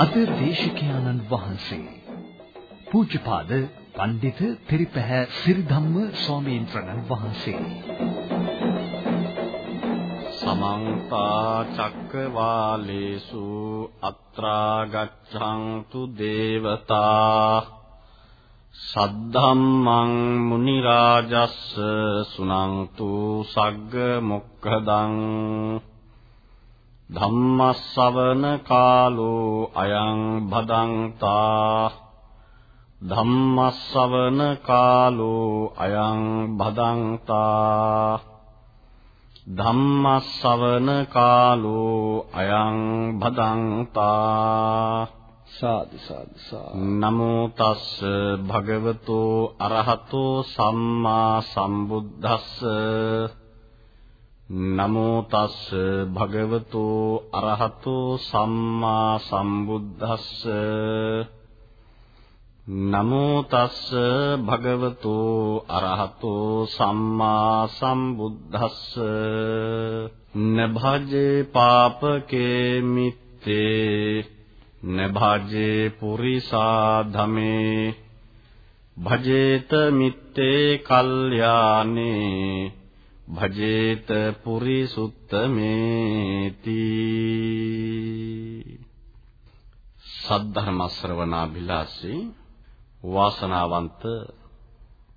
අද දේශකයන්න් වහන්සේ. පූජ්‍යපාද පණ්ඩිත තිරිපැහැ සිරිධම්ම ස්වාමීන් වහන්සේ. සමන්ත චක්කවාලේසු අත්‍රා ගච්ඡන්තු දේවතා. සද්ධම්මං මුනි රාජස්ස සුනන්තු සග්ග මොක්ඛදං. ධම්මස්සවන කාලෝ අයං භදංතා ධම්මස්සවන කාලෝ අයං භදංතා ධම්මස්සවන කාලෝ අයං භදංතා සාදු සාදු. නමෝ තස්ස භගවතෝ අරහතෝ සම්මා සම්බුද්දස්ස නමෝ තස්ස භගවතෝ අරහතෝ සම්මා සම්බුද්දස්ස. නමෝ තස්ස භගවතෝ අරහතෝ සම්මා සම්බුද්දස්ස. නභජේ පාපකේ මිත්තේ. නභජේ පුරිසා ධමේ භජේත මිත්තේ කල්යානේ භජේත පුරිසුත්තමේති සද්ධර්ම ශ්‍රවණාභිලාෂී වාසනාවන්ත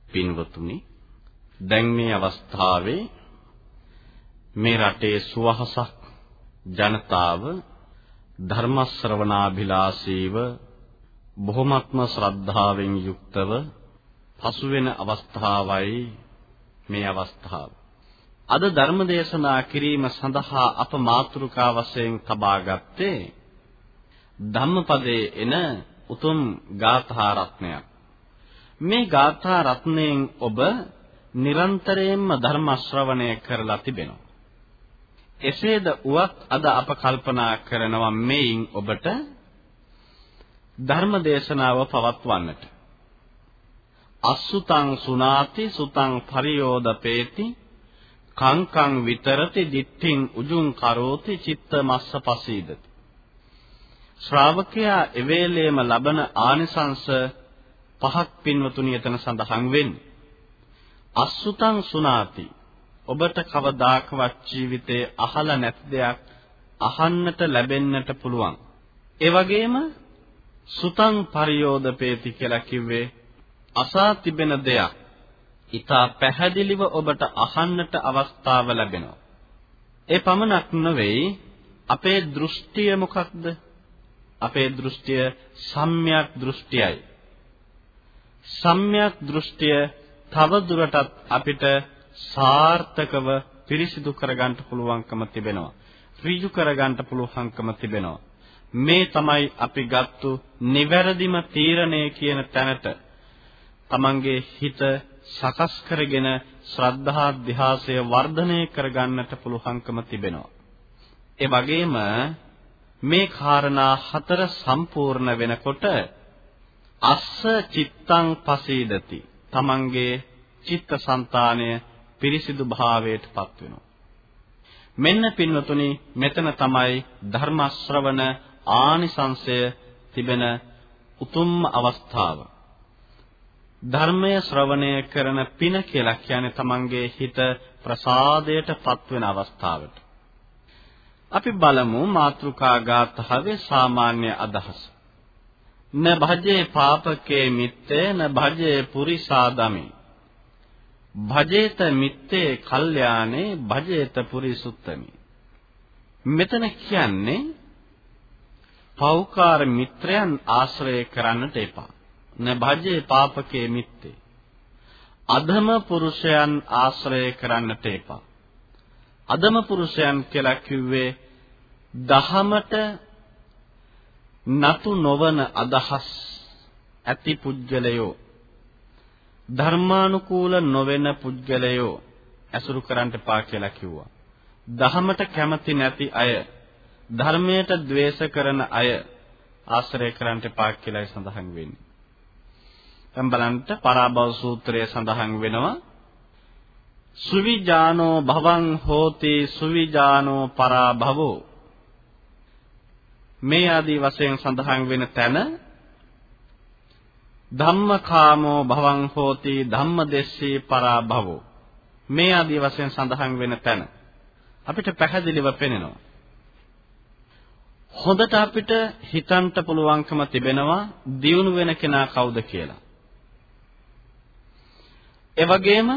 පින්වතුනි දැන් මේ අවස්ථාවේ මේ රටේ සුවහසක් ජනතාව ධර්ම ශ්‍රවණාභිලාෂීව බොහොමත්ම ශ්‍රද්ධාවෙන් යුක්තව පසු වෙන අවස්ථාවයි මේ අවස්ථාව. අද ධර්ම දේශනා කිරීම සඳහා අප මාතෘකා වශයෙන් තබා ගත්තේ ධම්මපදයේ එන උතුම් ගාථා රත්නයක්. මේ ගාථා රත්නයෙන් ඔබ නිරන්තරයෙන්ම ධර්ම ශ්‍රවණය කරලා තිබෙනවා. එසේද උවත් අද අප කල්පනා කරනවා මේන් ඔබට ධර්ම දේශනාව පවත්වන්නට. අසුතං සුනාති සුතං පරියෝදපේති කංකං විතරති දිට්ඨින් උජුං කරෝති චිත්ත මස්ස පසීදති ශ්‍රාවකයා එවේලේම ලබන ආනිසංස පහක් පින්වතුනි එතන සඳහන් වෙන්නේ. අසුතං සුනාති ඔබට කවදාකවත් ජීවිතේ අහලා නැති දෙයක් අහන්නට ලැබෙන්නට පුළුවන්. ඒ වගේම සුතං පරියෝදපේති කියලා කිව්වේ අසා තිබෙන දෙයක් ඊතා පැහැදිලිව ඔබට අහන්නට අවස්ථාව ලැබෙනවා. ඒ පමණක් නෙවෙයි අපේ දෘෂ්ටිය මොකක්ද? අපේ දෘෂ්ටිය සම්‍යක් දෘෂ්ටියයි. සම්‍යක් දෘෂ්ටිය තව දුරටත් අපිට සාර්ථකව පිරිසිදු කරගන්න පුළුවන්කම තිබෙනවා. ඍජු කරගන්න පුළුවන්කම තිබෙනවා. මේ තමයි අපි ගත්තු නිවැරදිම තීරණය කියන තැනට තමන්ගේ හිත සකස් කරගෙන ශ්‍රද්ධා ධ්‍යාසය වර්ධනය කරගන්නට පුළුවන්කම තිබෙනවා. ඒ වගේම මේ කාරණා හතර සම්පූර්ණ වෙනකොට අස්ස චිත්තං පසීදති. තමන්ගේ චිත්තසංතානය පිරිසිදු භාවයටපත් වෙනවා. මෙන්න පින්වතුනි මෙතන තමයි ධර්ම ශ්‍රවණ ආනිසංශය තිබෙන උතුම්ම අවස්ථාව. ධර්මය ශ්‍රවණය කරන පින කියලා කියන්නේ තමන්ගේ හිත ප්‍රසාදයටපත් වෙන අවස්ථාවට. අපි බලමු මාත්‍රිකා ගාථාවේ සාමාන්‍ය අදහස. න භජේ පාපකේ මිත්තේ න භජේ පුරිසාදමි. භජේත මිත්තේ කල්යාණේ භජේත පුරිසුත්තමි. මෙතන කියන්නේ පෞකාර මිත්‍රයන් ආශ්‍රය කරන්නට එපා. න භජේ පාපකේ මිත්තේ. අධම පුරුෂයන් ආශ්‍රය කරන්නට එපා. අදම පුරුෂයන් කියලා කිව්වේ දහමට නතු නොවන අදහස් ඇති පුජ්‍යලයෝ ධර්මානුකූල නොවන පුජ්‍යලයෝ ඇසුරු කරන්නට පා කියලා කිව්වා. දහමට කැමති නැති අය ධර්මයට द्वේෂ කරන අය ආශ්‍රය කරන්නට පා කියලායි සඳහන් වෙන්නේ. දැන් බලන්න පරාභව සූත්‍රයේ සඳහන් වෙනවා. සුවිජානෝ භවං හෝති සුවිජානෝ පරාභවෝ. මේ ආදී වශයෙන් සඳහන් වෙන තැන ධම්මකාමෝ භවං හෝති ධම්මදෙස්සී පරාභවෝ. මේ ආදී වශයෙන් සඳහන් වෙන තැන අපිට පැහැදිලිව පෙනෙනවා. හොඳට අපිට හිතන්න පුළුවන්කම තිබෙනවා දියුණු වෙන කෙනා කවුද කියලා. ඒ වගේම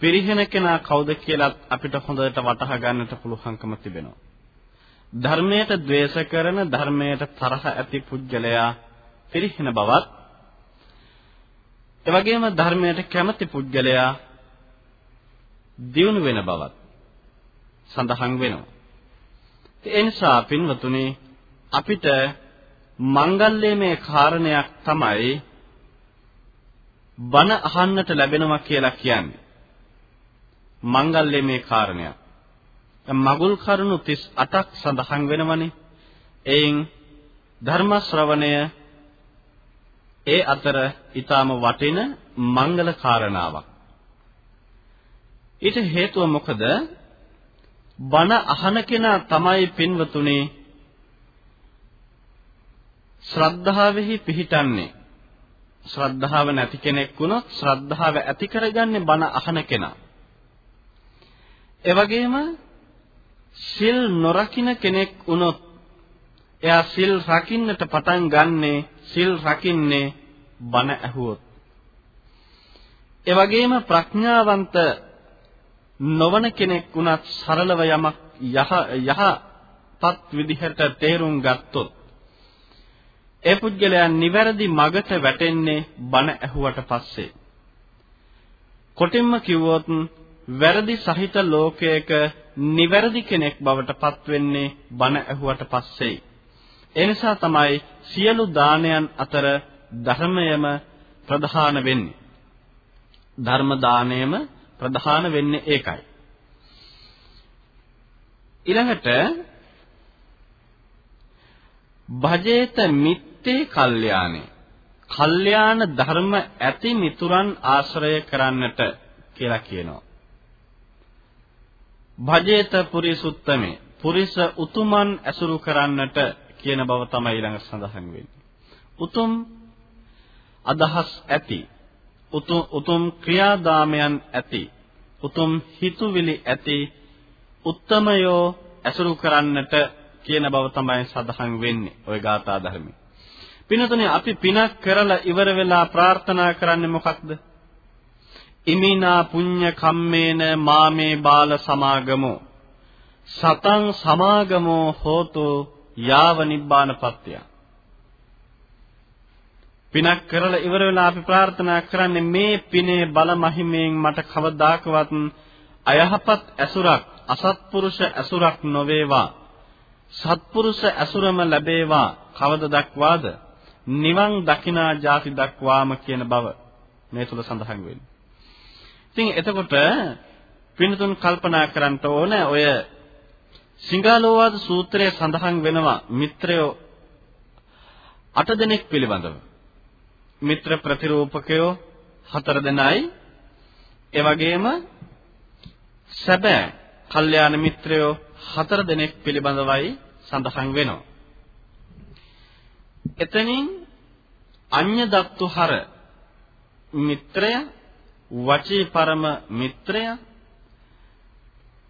පිරිහෙන කෙනා කවුද කියලා අපිට හොඳට වටහා ගන්නට පුළුවන්කම තිබෙනවා. ධර්මයට ද්වේෂ කරන ධර්මයට තරහ ඇති පුජ්‍යලයා පිරිහෙන බවත් ඒ වගේම ධර්මයට කැමති පුජ්‍යලයා දියුණු වෙන බවත් සඳහන් වෙනවා. ඒ නිසා පින්වතුනි අපිට මංගල්‍යමය කාරණයක් තමයි බණ අහන්නට ලැබෙනවා කියලා කියන්නේ. මංගල්‍යමය කාරණයක්. මගුල් කරුණු 38ක් සඳහන් වෙනවනේ. එයින් ධර්ම ශ්‍රවණය ඒ අතර ඊටාම වටින මංගල කාරණාවක්. ඊට හේතුව මොකද? බණ අහන කෙනා තමයි පින්වතුනේ ශ්‍රද්ධාවෙහි පිහිටන්නේ ශ්‍රද්ධාව නැති කෙනෙක් වුණොත් ශ්‍රද්ධාව ඇති කරගන්නේ බණ අහන කෙනා. ඒ වගේම සිල් නොරකින්න කෙනෙක් වුණොත් එයා සිල් රකින්නට පටන් ගන්නේ සිල් රකින්නේ බණ ඇහුවොත්. ඒ වගේම ප්‍රඥාවන්ත නොවන කෙනෙක් වුණත් සරලව යමක් යහ යහපත් විදිහට තේරුම් ගත්තොත් ඒ පුද්ගලයා නිවැරදි මගට වැටෙන්නේ බණ ඇහුවට පස්සේ. කොටින්ම කිව්වොත් වැරදි සහිත ලෝකයක නිවැරදි කෙනෙක් බවට පත් වෙන්නේ බණ ඇහුවට පස්සේ. ඒ නිසා තමයි සියලු දානයන් අතර ධර්මයම ප්‍රධාන වෙන්නේ. ධර්ම දාණයම ප්‍රධාන වෙන්නේ ඒකයි. ඊළඟට භජේත මිත් මිත්තේ කල්යාණේ කල්යාණ ධර්ම ඇති මිතුරන් ආශ්‍රය කරන්නට කියලා කියනවා. භජේත පුරිසුත්තමේ පුරිස උතුමන් ඇසුරු කරන්නට කියන බව තමයි ඊළඟ සඳහන් වෙන්නේ. උතුම් අදහස් ඇති උතුම් ක්‍රියාදාමයන් ඇති උතුම් හිතුවිලි ඇති උත්තමයෝ ඇසුරු කරන්නට කියන බව තමයි සඳහන් වෙන්නේ ওই ගාථා ධර්මයේ. පිනතුනේ අපි පිනක් කරලා ඉවර වෙලා ප්‍රාර්ථනා කරන්නේ මොකක්ද? ඉමිනා පුඤ්ඤ කම්මේන මාමේ බාල සමාගමෝ. සතං සමාගමෝ හෝතු යාව නිබ්බානපත්ත්‍ය පිනක් කරලා ඉවර වෙලා අපි ප්‍රාර්ථනා කරන්නේ මේ පිනේ බල මහිමෙන් මට කවදාකවත් අයහපත් ඇසුරක් අසත්පුරුෂ ඇසුරක් නොවේවා. සත්පුරුෂ ඇසුරම ලැබේවා. කවද දක්වාද? නිවන් දකිනා ಜಾති දක්වාම කියන බව මේ තුල සඳහන් වෙන්නේ. ඉතින් එතකොට පින්තුන් කල්පනා කරන්න ඕන ඔය සිංහලෝවාද සූත්‍රයේ සඳහන් වෙනවා මිත්‍රයෝ අට දෙනෙක් පිළිබඳව. මිත්‍ර ප්‍රතිරූපකයෝ හතර දෙනයි ඒ වගේම සැබෑ කල්යාණ මිත්‍රයෝ හතර දෙනෙක් පිළිබඳවයි සඳහන් වෙනවා. එතනින් අඤ්‍ය දත්තු හර මිත්‍රය වචී පරම මිත්‍රය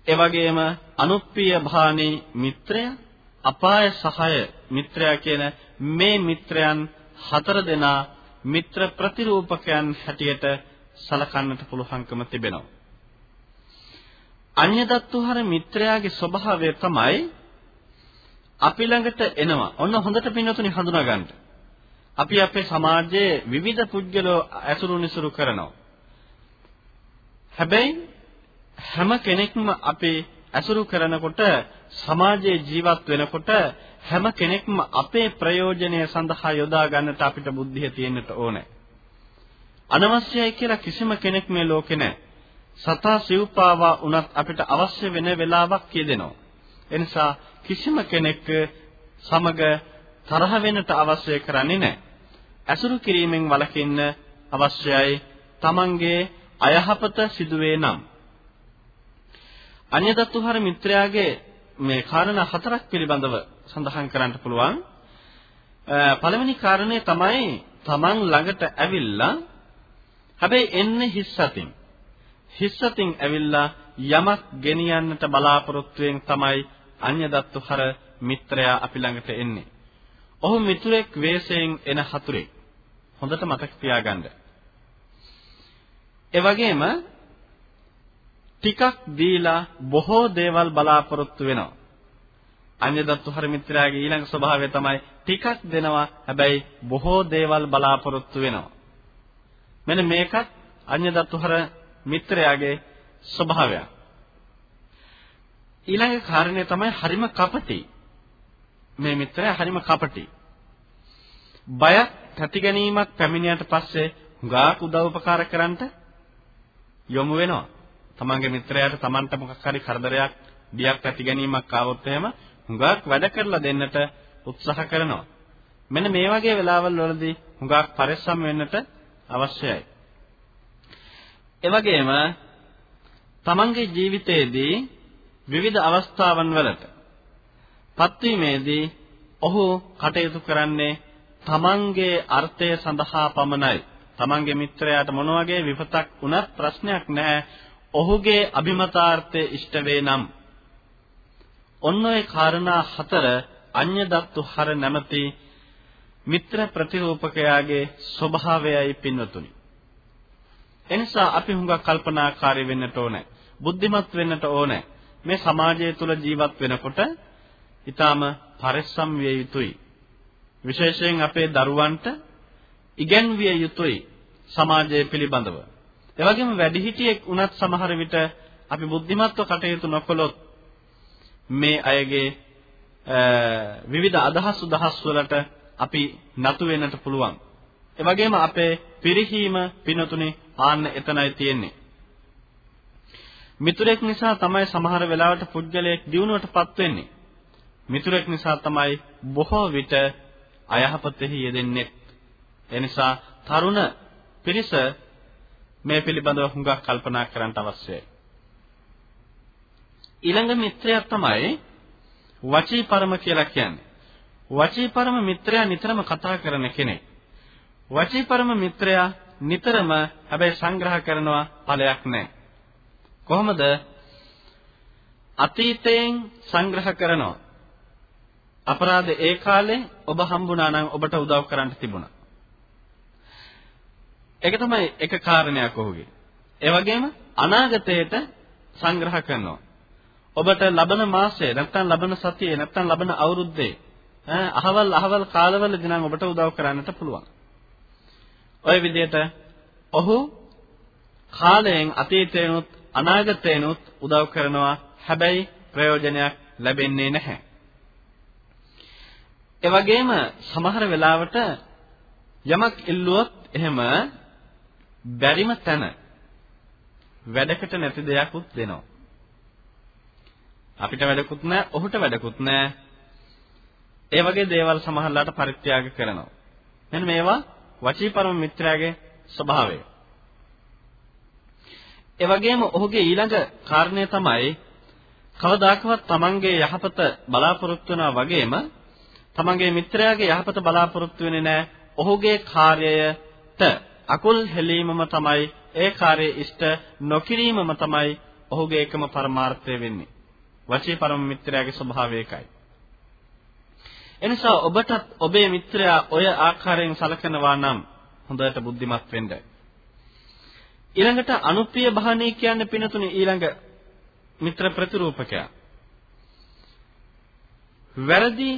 එවැගේම අනුප්පිය භානී මිත්‍රය අපාය සහය මිත්‍රයා කියන මේ මිත්‍රයන් හතර දෙනා මිත්‍ර ප්‍රතිරූපකයන් හැටියට සලකන්නට පුළුවන්කම තිබෙනවා. අඤ්‍යදත්තුහර මිත්‍රයාගේ ස්වභාවය තමයි අපි ළඟට එනවා. ඔන්න හොඳට පින්නතුනි හඳුනා ගන්න. අපි අපේ සමාජයේ විවිධ පුද්ගලෝ ඇසුරු නිසුරු කරනවා. හැබැයි හැම කෙනෙක්ම අපේ ඇසුරු කරනකොට සමාජයේ ජීවත් වෙනකොට හැම කෙනෙක්ම අපේ ප්‍රයෝජනය සඳහා යොදා ගන්නට අපිට බුද්ධිය තියෙන්නට ඕනේ. අනවශ්‍යයි කියලා කිසිම කෙනෙක් මේ ලෝකේ නැහැ. සතා සිව්පාවා උනත් අපිට අවශ්‍ය වෙන වෙලාවක් කියදෙනවා. එනිසා කිසිම කෙනෙක් සමග තරහ වෙන්නට අවශ්‍ය කරන්නේ නැහැ. ඇසුරු කිරීමෙන් වළකින්න අවශ්‍යයි තමන්ගේ අයහපත සිදුවේ නම්. අන්‍යදත්තුහර මිත්‍රයාගේ මේ කාරණා හතරක් පිළිබඳව සඳහන් කරන්න පුළුවන්. පළවෙනි කාරණේ තමයි තමන් ළඟට ඇවිල්ලා හැබැයි එන්නේ හිස්සතින්. හිස්සතින් ඇවිල්ලා යමක් ගෙනියන්නට බලාපොරොත්තුෙන් තමයි අඤ්‍යදත්තු හර මිත්‍රයා අපි ළඟට එන්නේ. ඔහු මිතුරෙක් වෙස්යෙන් එන හතුරෙක්. හොඳට මතක තියාගන්න. ඒ වගේම ටිකක් දීලා බොහෝ දේවල් බලාපොරොත්තු වෙනවා. අඤ්‍යදත්තු හර මිත්‍රයාගේ ඊළඟ ස්වභාවය තමයි ටිකක් දෙනවා හැබැයි බොහෝ දේවල් බලාපොරොත්තු වෙනවා. මෙන්න මේකත් අඤ්‍යදත්තු හර මිත්‍රයාගේ ස්වභාවයක්. ඊළඟ කාරණේ තමයි හරිම කපටි. මේ මිත්‍රයා හරිම කපටි. බය තැති ගැනීමක් පැමිණියට පස්සේ හුඟක් උදව් උපකාර කරන්නට යොමු වෙනවා. තමන්ගේ මිත්‍රයාට තමන්ට මොකක් හරි කරදරයක්, බියක් ඇති ගැනීමක් ආවොත් එහෙම හුඟක් වැඩ කරලා දෙන්නට උත්සාහ කරනවා. මෙන්න මේ වගේ වෙලාවල් වලදී හුඟක් පරිස්සම් වෙන්නට අවශ්‍යයි. ඒ වගේම තමන්ගේ ජීවිතයේදී විවිධ අවස්ථාවන් වලට පත්වීමේදී ඔහු කටයුතු කරන්නේ තමන්ගේ අර්ථය සඳහා පමණයි. තමන්ගේ මිත්‍රයාට මොන වගේ විපතක් වුණත් ප්‍රශ්නයක් නැහැ. ඔහුගේ අභිමතාර්ථය ඉෂ්ට වේ නම් ඔන්න ඔය කාරණා හතර අඤ්‍යදත්තු හර නැමැති මිත්‍ර ප්‍රතිරූපකයාගේ ස්වභාවයයි පින්වතුනි. එනිසා අපි හුඟක් කල්පනාකාරී වෙන්නට ඕනේ. බුද්ධිමත් වෙන්නට ඕනේ. මේ සමාජය තුළ ජීවත් වෙනකොට ඊටාම පරිස්සම් විය යුතුයි. විශේෂයෙන් අපේ දරුවන්ට ඉගැන්විය යුතුයි සමාජය පිළිබඳව. ඒ වගේම වැඩිහිටියෙක් වුණත් සමහර විට අපි බුද්ධිමත්ව කටයුතු නොකළොත් මේ අයගේ විවිධ අදහස් උදහස් වලට අපි නතු වෙන්නට පුළුවන්. ඒ වගේම අපේ පිරිහීම පිනතුනේ ආන්න එතනයි තියෙන්නේ. මිතුරෙක් නිසා තමයි සමහර වෙලාවට පුද්ගලයෙක් දියුණුවටපත් වෙන්නේ. මිතුරෙක් නිසා තමයි බොහෝ විට අයහපතෙහි යෙදෙන්නේ. එනිසා තරුණ පිරිස මේ පිළිබඳව හුඟක් කල්පනා කරන්න අවශ්‍යයි. ඊළඟ මිත්‍රයා තමයි වචී පරම කියලා කියන්නේ. වචී පරම මිත්‍රයා නිතරම කතා කරන කෙනෙක්. වචී පරම මිත්‍රයා නිතරම හැබැයි සංග්‍රහ කරනවා ඵලයක් නැහැ. කොහොමද? අතීතයෙන් සංග්‍රහ කරනවා. අපරාධ ඒ කාලේ ඔබ හම්බුණා නම් ඔබට උදව් කරන්න තිබුණා. ඒක තමයි එක කාරණයක් ඔහුගේ. ඒ වගේම අනාගතයට සංග්‍රහ කරනවා. ඔබට ලබන මාසයේ නැත්නම් ලබන සතියේ නැත්නම් ලබන අවුරුද්දේ අහවල් අහවල් කාලවලදී නම් ඔබට උදව් කරන්නට පුළුවන්. ওই විදිහට ඔහු කාලයෙන් අතීතයනොත් අනාගතයනොත් උදව් කරනවා. හැබැයි ප්‍රයෝජනයක් ලැබෙන්නේ නැහැ. ඒ වගේම සමහර වෙලාවට යමක් ඉල්ලුවොත් එහෙම බැරිම තැන වැඩකට නැති දෙයක්ුත් දෙනවා. අපිට වැඩකුත් නැහැ, ඔහුට වැඩකුත් නැහැ. ඒ වගේ දේවල් සමහරලාට පරිත්‍යාග කරනවා. මෙන්න මේවා වචීපරම මිත්‍රයාගේ ස්වභාවය. ඒ වගේම ඔහුගේ ඊළඟ කාරණය තමයි කවදාකවත් තමන්ගේ යහපත බලාපොරොත්තු වෙනා වගේම තමන්ගේ මිත්‍රයාගේ යහපත බලාපොරොත්තු වෙන්නේ නැහැ. ඔහුගේ කාර්යයට අකුල් හෙලීමම තමයි ඒ කාර්යය ඉෂ්ට නොකිරීමම තමයි ඔහුගේ එකම පරමාර්ථය වෙන්නේ. වචී පරම මිත්‍රයාගේ ස්වභාවය ඒකයි. එනිසා ඔබටත් ඔබේ මිත්‍රයා ඔය ආකාරයෙන් සලකනවා නම් හොඳට බුද්ධිමත් වෙන්න. ඊළඟට අනුප්‍රිය බහණී කියන්නේ පිනතුනේ ඊළඟ මිත්‍ර ප්‍රතිරූපකයා. වැරදි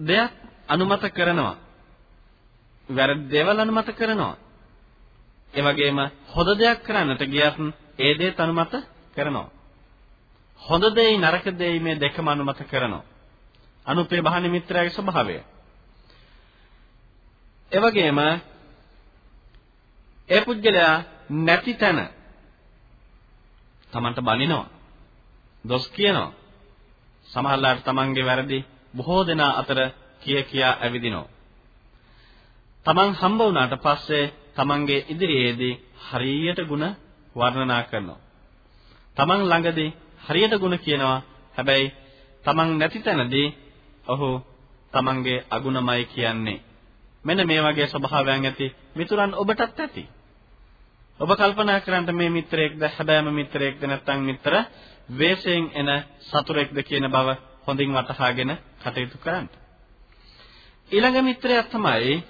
දෙයක් අනුමත කරනවා. වැරදි දේවල් අනුමත කරනවා. ඒ වගේම හොඳ දෙයක් කරන්නට ගියත් ඒ දේ අනුමත කරනවා. හොඳ දෙයි නරක දෙයි මේ දෙකම අනුමත කරනවා. අනුපේ බහන මිත්‍රයාගේ ස්වභාවය. ඒ වගේම ඒ පුද්ගලයා නැති තැන Tamanට බනිනවා. දොස් කියනවා. සමහරවිට Tamanගේ වැරදි බොහෝ දෙනා අතර කිය කියා ඇවිදිනවා. Taman හම්බ වුණාට පස්සේ තමන්ගේ ඉදිරියේදී හරියට ಗುಣ වර්ණනා කරනවා. තමන් ළඟදී හරියට ಗುಣ කියනවා. හැබැයි තමන් නැති තැනදී ඔහු තමන්ගේ අගුණමයි කියන්නේ. මෙන්න මේ වගේ ස්වභාවයන් ඇති මිතුරන් ඔබටත් ඇති. ඔබ කල්පනා කරන්න මේ මිත්‍රයෙක්ද හැබෑම මිත්‍රයෙක්ද නැත්නම් මිත්‍ර වේශයෙන් එන සතුරෙක්ද කියන බව හොඳින් වටහාගෙන කටයුතු කරන්න. ඊළඟ මිත්‍රයා තමයි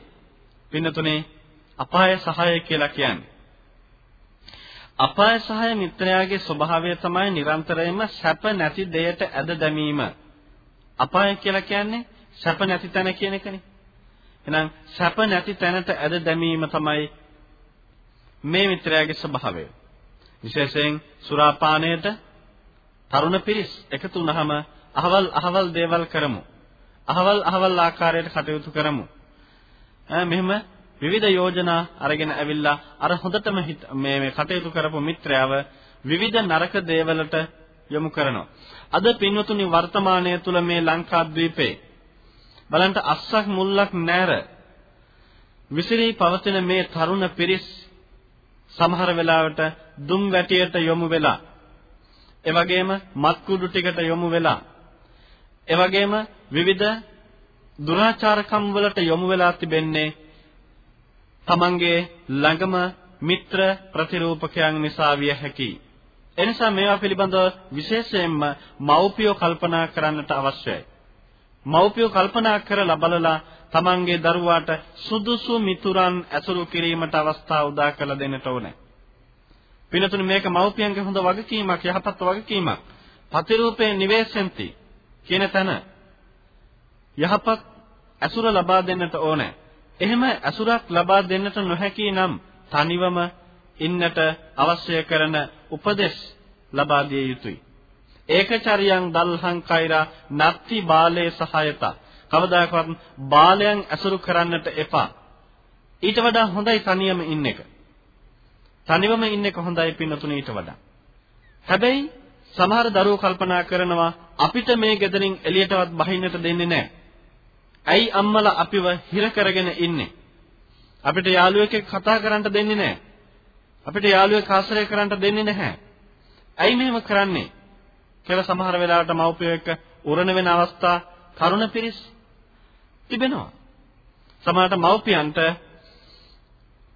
පින්නතුනේ අපාය සහාය කියලා කියන්නේ. අපාය සහාය මිත්‍රයාගේ ස්වභාවය තමයි නිරන්තරයෙන්ම සැප නැති දෙයට ඇද දැමීම. අපාය කියලා කියන්නේ සැප නැති තැන කියන එකනේ. එහෙනම් සැප නැති තැනට ඇද දැමීම තමයි මේ මිත්‍රයාගේ ස්වභාවය. විශේෂයෙන් සුරාපානයට තරුණ පිරිස් එකතු වුනහම අහවල් අහවල් දේවල් කරමු. අහවල් අහවල් ආකාරයට කටයුතු කරමු. ඈ මෙහෙම විවිධ යෝජනා අරගෙන ඇවිල්ලා අර හොඳටම මේ මේ කටයුතු කරපු මිත්‍රයව විවිධ නරක දේවලට යොමු කරනවා. අද පින්වතුනි වර්තමානයේ තුල මේ ලංකාද්වීපේ බලන්න අස්සක් මුල්ලක් නැර විසිරී පවතින මේ තරුණ පිරිස් සමහර වෙලාවට දුම් වැටියට යොමු වෙලා ඒ වගේම මත්කුඩු ටිකට යොමු වෙලා ඒ වගේම විවිධ දුරාචාරකම් වලට යොමු වෙලා තිබෙන්නේ තමන්ගේ ළඟම මිත්‍ර ප්‍රතිරූපකයන් නිසා විය හැකියි. එනිසා මේවා පිළිබඳව විශේෂයෙන්ම මව්පියෝ කල්පනා කරන්නට අවශ්‍යයි. මව්පියෝ කල්පනා කරලා බලලා තමන්ගේ දරුවාට සුදුසු මිතුරන් ඇසුරු කිරීමට අවස්ථාව උදා කළ දෙන්නට ඕනේ. පිනතුනේ මේක මව්පියන්ගේ හොඳ වගකීමක් යහපත් වගකීමක්. පතිරූපේ නිවේශෙන්ති කියන තැන යහපත් ඇසුර ලබා දෙන්නට ඕනේ. එහෙම ඇසුරක් ලබා දෙන්නට නොහැකි නම් තනිවම ඉන්නට අවශ්‍ය කරන උපදෙස් ලබා දිය යුතුයි. ඒකචරියං දල්හං කෛරා නත්ති බාලේ සහායතා. කවදාකවත් බාලයන් ඇසුරු කරන්නට එපා. ඊට වඩා හොඳයි තනියම ඉන්න එක. තනිවම ඉන්න එක හොඳයි පින්නතුනේ ඊට වඩා. හැබැයි සමහර දරුවෝ කල්පනා කරනවා අපිට මේ ගෙදරින් එළියටවත් බහින්නට දෙන්නේ නැහැ. ඇයි අම්මලා අපිව හිර කරගෙන ඉන්නේ? අපිට යාළුවෙක් කතා කරන්න දෙන්නේ නැහැ. අපිට යාළුවෙක් ආශ්‍රය කරන්න දෙන්නේ නැහැ. ඇයි මෙහෙම කරන්නේ? කියලා සමහර වෙලාවට මව්පියෝ එක්ක උරණ වෙන අවස්ථා කරුණ පිරිස් තිබෙනවා. සමහරට මව්පියන්ට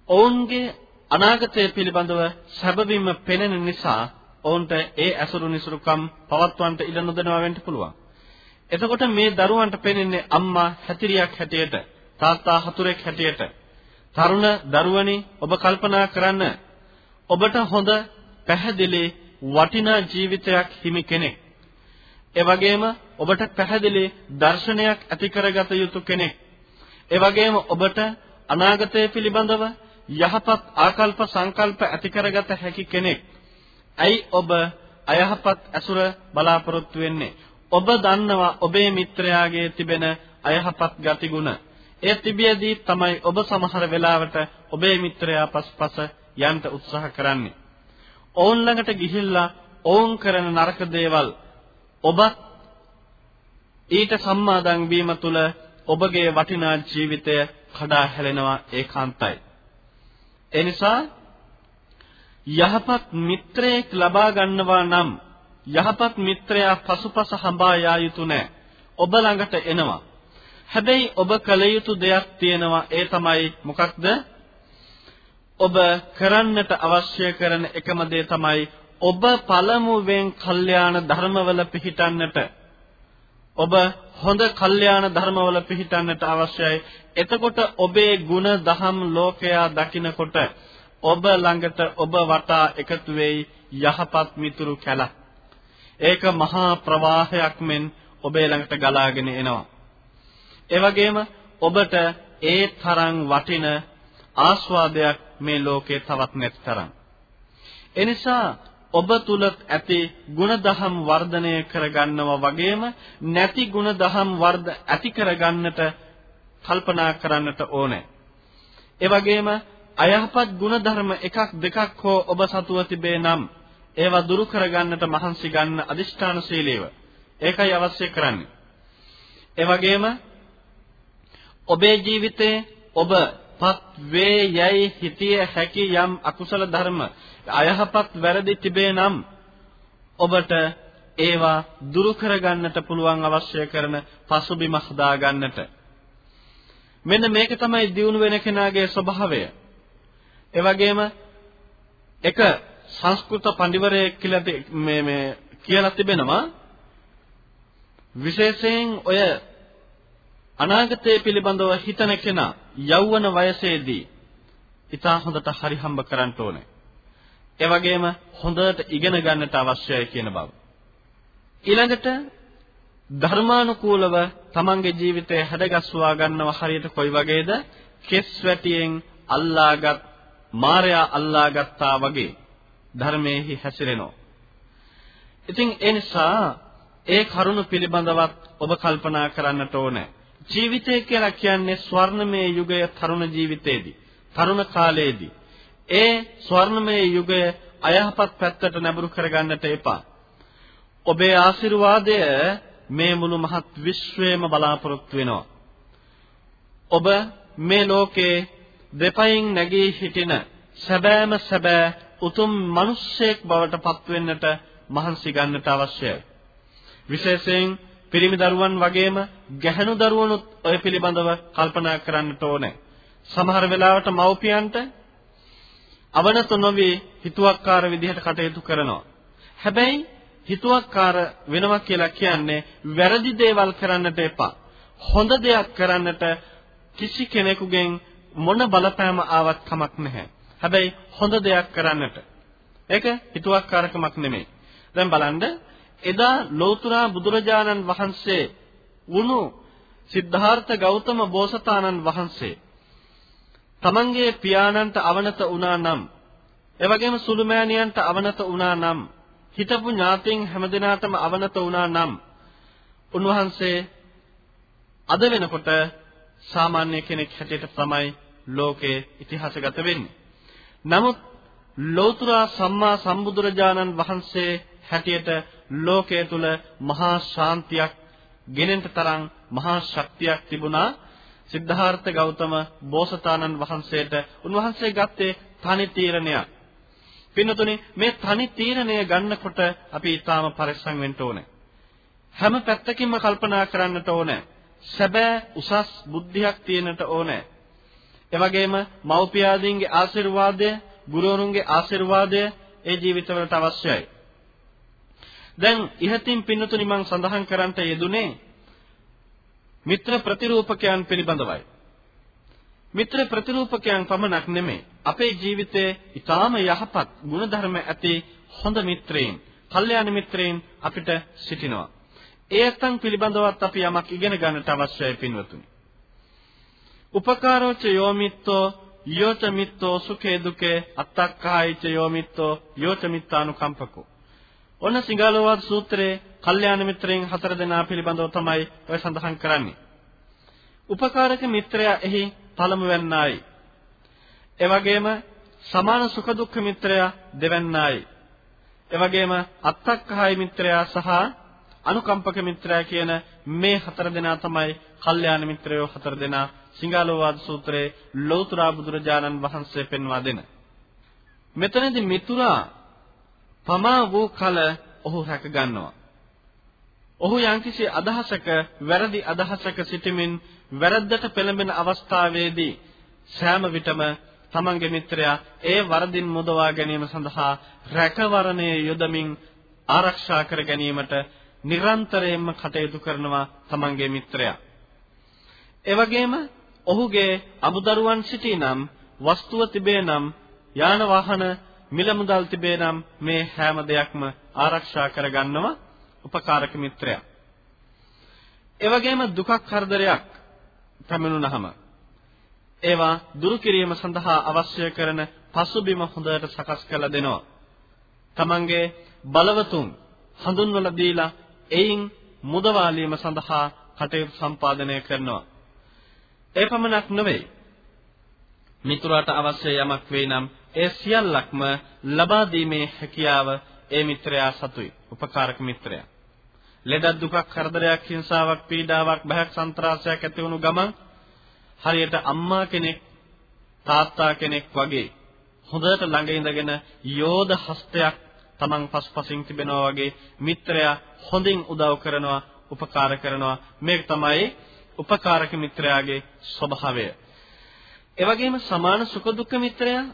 ඔවුන්ගේ අනාගතය පිළිබඳව සැබවින්ම පෙනෙන නිසා ඔවුන්ට ඒ ඇසුරු නිසුරුකම් පවත්වන්නට ඉඩ නොදෙනවා වෙන්න පුළුවන්. එතකොට මේ දරුවන්ට පෙනෙන්නේ අම්මා හැතිරියක් හැටියට, තාත්තා හතුරෙක් හැටියට. තරුණ දරුවනි ඔබ කල්පනා කරන්න ඔබට හොඳ පැහැදිලි වටිනා ජීවිතයක් හිමි කෙනෙක්. ඒ වගේම ඔබට පැහැදිලි දර්ශනයක් ඇති කරගත යුතු කෙනෙක්. ඒ වගේම ඔබට අනාගතය පිළිබඳව යහපත් ආකල්ප සංකල්ප ඇති කරගත හැකි කෙනෙක්. ඇයි ඔබ අයහපත් ඇසුර බලාපොරොත්තු වෙන්නේ? ඔබ දන්නවා ඔබේ මිත්‍රයාගේ තිබෙන අයහපත් ගතිගුණ. ඒ තිබියදී තමයි ඔබ සමහර වෙලාවට ඔබේ මිත්‍රයා පස්පස යන්න උත්සාහ කරන්නේ. ඔවුන් ළඟට ගිහිල්ලා ඔවුන් කරන නරක දේවල් ඔබත් ඊට සම්මාදන් වීම තුළ ඔබගේ වටිනා ජීවිතය කඩා හැලෙනවා ඒකාන්තයි. එනිසා යහපත් මිත්‍රයෙක් ලබා ගන්නවා නම් යහපත් මිත්‍රයා පසුපස හඹා යා යුතු නැහැ. ඔබ ළඟට එනවා. හැබැයි ඔබ කල යුතු දෙයක් තියෙනවා ඒ තමයි මොකක්ද? ඔබ කරන්නට අවශ්‍ය කරන එකම දේ තමයි ඔබ පළමුවෙන් කල්යාණ ධර්මවල පිහිටන්නට ඔබ හොඳ කල්යාණ ධර්මවල පිහිටන්නට අවශ්‍යයි. එතකොට ඔබේ ಗುಣ දහම් ලෝකයා දකිනකොට ඔබ ළඟට ඔබ වටා එකතු වෙයි යහපත් මිතුරු කැලක්. ඒක මහා ප්‍රවාහයක් මෙන් ඔබේ ළඟට ගලාගෙන එනවා. ඒ වගේම ඔබට ඒ තරම් වටින ආස්වාදයක් මේ ලෝකේ තවත් නැති තරම්. එනිසා ඔබ තුල ඇති ಗುಣදහම් වර්ධනය කරගන්නවා වගේම නැති ಗುಣදහම් වර්ධ ඇති කරගන්නට කල්පනා කරන්නට ඕනේ. ඒ වගේම අයහපත් ಗುಣධර්ම එකක් දෙකක් හෝ ඔබ සතුව තිබේ නම් ඒවා දුරු කරගන්නට මහන්සි ගන්න අදිෂ්ඨාන ශීලීව. ඒකයි අවශ්‍ය කරන්නේ. ඒ වගේම ඔබේ ජීවිතේ ඔබ පත් වේ යයි හිතිය හැකි යම් අකුසල ධර්ම අයහපත් වැරදි තිබේ නම් ඔබට ඒවා දුරු කරගන්නට පුළුවන් අවශ්‍ය කරන පසුබිම හදා ගන්නට මෙන්න මේක තමයි දියුණු වෙන කෙනාගේ ස්වභාවය. ඒ වගේම එක සංස්කෘත පඬිවරයෙක් කියලා මේ මේ කියලා තිබෙනවා විශේෂයෙන් ඔය අනාගතය පිළිබඳව හිතන කෙනා යෞවන වයසේදී ඉතා හොඳට හරි හම්බ කරන්න ඕනේ. ඒ වගේම හොඳට ඉගෙන ගන්නට අවශ්‍යයි කියන බව. ඊළඟට ධර්මානුකූලව තමන්ගේ ජීවිතය හැඩගස්වා ගන්නව හරියට කොයි වගේද? කෙස් වැටියෙන් අල්ලාගත් මායя අල්ලාගත්තා වගේ ධර්මයේහි හැසිරෙනවා. ඉතින් ඒ නිසා ඒ කරුණ පිළිබඳවත් ඔබ කල්පනා කරන්නට ඕනේ. ජීවිතය කියලා කියන්නේ ස්වර්ණමය යුගය තරුණ ජීවිතයේදී, තරුණ කාලයේදී. ඒ ස්වර්ණමය යුගය අයහපත් පැත්තට නැඹුරු කරගන්නට එපා. ඔබේ ආශිර්වාදය මේ මුළු මහත් විශ්වයේම බලාපොරොත්තු වෙනවා. ඔබ මේ ලෝකේ දෙපයින් නැගී සිටින සැබෑම සැබෑ උතුම් මිනිසෙක් බවට පත් වෙන්නට මහන්සි ගන්නට අවශ්‍යයි. විශේෂයෙන් පිරිමි දරුවන් වගේම ගැහැණු දරුවනුත් ඔය පිළිබඳව කල්පනා කරන්නට ඕනේ. සමහර වෙලාවට මව්පියන්ට අවනත නොවි හිතුවක්කාර විදිහට කටයුතු කරනවා. හැබැයි හිතුවක්කාර වෙනවා කියලා කියන්නේ වැරදි දේවල් කරන්නට එපා. හොඳ දෙයක් කරන්නට කිසි කෙනෙකුගෙන් මොන බලපෑම ආවත් කමක් නැහැ. හැබැයි හොඳ දෙයක් කරන්නට. ඒක හිතුවක්කාරකමක් නෙමෙයි. දැන් බලන්න එදා ලෞතුරා බුදුරජාණන් වහන්සේ වුණු සිද්ධාර්ථ ගෞතම බෝසතාණන් වහන්සේ තමන්ගේ පියාණන්ට අවනත වුණා නම් එවැගේම සුළුමෑණියන්ට අවනත වුණා නම් හිතපු ඥාතීන් හැමදිනාටම අවනත වුණා නම් උන්වහන්සේ අද වෙනකොට සාමාන්‍ය කෙනෙක් හැටියට තමයි ලෝකේ ඉතිහාසගත වෙන්නේ. නමුත් ලෞතර සම්මා සම්බුදුරජාණන් වහන්සේ හැටියට ලෝකයේ තුල මහා ශාන්තියක් ගෙනෙන්න තරම් මහා ශක්තියක් තිබුණා සිද්ධාර්ථ ගෞතම බෝසතාණන් වහන්සේට උන්වහන්සේ ගත්තේ තනි තීරණයක්. පින්නතුනේ මේ තනි තීරණය ගන්නකොට අපි ඊටාම පරිස්සම් වෙන්න ඕනේ. හැම පැත්තකින්ම කල්පනා කරන්නට ඕනේ. සැබෑ උසස් බුද්ධියක් තියෙන්නට ඕනේ. එවැගේම මව්පියාදීන්ගේ ආශිර්වාදය, ගුරුවරුන්ගේ ආශිර්වාදය ඒ ජීවිතවලට අවශ්‍යයි. දැන් ඉහතින් පින්නතුනි මම සඳහන් කරන්නට යෙදුනේ මිත්‍ර ප්‍රතිරූපකයන් පිළිබඳවයි. මිත්‍ර ප්‍රතිරූපකයන් පමණක් නෙමෙයි අපේ ජීවිතයේ ඊටාම යහපත් ගුණධර්ම ඇති හොඳ මිත්‍රයින්, කල්යාණ මිත්‍රයින් අපිට සිටිනවා. ඒ ඇත්තන් පිළිබඳවත් අපි යමක් ඉගෙන ගන්නට අවශ්‍යයි පින්වතුනි. උපකාරෝච යෝමිත්තෝ යෝච මිත්තෝ සුඛේ දුකේ අත්තක්ඛායිච යෝමිත්තෝ යෝච මිත්තානුකම්පකෝ ඔන්න සිංහලෝවාද සූත්‍රයේ කල්යාණ මිත්‍රයන් හතර දෙනා පිළිබඳව තමයි ඔය සඳහන් කරන්නේ. උපකාරක මිත්‍රයා එහි පළමු වෙන්නායි. ඒ වගේම සමාන සුඛ දුක්ඛ මිත්‍රයා දෙවන්නායි. ඒ වගේම අත්තක්ඛාය මිත්‍රයා සහ අනුකම්පක මිත්‍රයා කියන මේ හතර දෙනා තමයි කල්යාණ මිත්‍රයෝ හතර දෙනා සිංහලෝවාද සූත්‍රයේ ලෞතර බුදුරජාණන් වහන්සේ පෙන්වා දෙන. මෙතනදී මිතුරා පමා වූ කල ඔහු රැක ගන්නවා. ඔහු යම්කිසි අදහසක වැරදි අදහසක සිටමින් වැරද්දට පෙළඹෙන අවස්ථාවේදී සෑම විටම තමන්ගේ මිත්‍රයා ඒ වරදින් මුදවා ගැනීම සඳහා රැකවරණයේ යොදමින් ආරක්ෂා කර ගැනීමට නිරන්තරයෙන්ම කටයුතු කරනවා තමන්ගේ මිත්‍රයා. ඒ වගේම ඔහුගේ අමුදරුවන් සිටිනම් වස්තුව තිබේ නම් යාන වාහන මිල මුදල් තිබේ නම් මේ හැම දෙයක්ම ආරක්ෂා කරගන්නව උපකාරක මිත්‍රයා. ඒ වගේම දුකක් කරදරයක් පැමිණුනහම ඒවා දුරු කිරීම සඳහා අවශ්‍ය කරන පසුබිම හොඳට සකස් කළ දෙනවා. තමන්ගේ බලවතුන් හඳුන්වලා දීලා එයින් මුදවාලීම සඳහා කටයුතු සම්පාදනය කරනවා. ඒ පමණක් නෙවෙයි. මිතුරාට අවශ්‍ය යමක් වේ නම් ඒ සියල්ලක්ම ලබා දීමේ හැකියාව ඒ මිත්‍රයා සතුයි. උපකාරක මිත්‍රයා. ලෙඩ දුකක් කරදරයක් හිංසාවක් පීඩාවක් බයක් සන්ත්‍රාසයක් ඇති වුණු ගමන් හරියට අම්මා කෙනෙක් තාත්තා කෙනෙක් වගේ හොඳට ළඟ ඉඳගෙන යෝධ හස්තයක් Taman පස්පසින් තිබෙනවා වගේ මිත්‍රයා හොඳින් උදව් කරනවා උපකාර කරනවා මේක තමයි උපකාරක මිත්‍රයාගේ ස්වභාවය. ඒ වගේම සමාන සුඛ දුක්ඛ මිත්‍රයා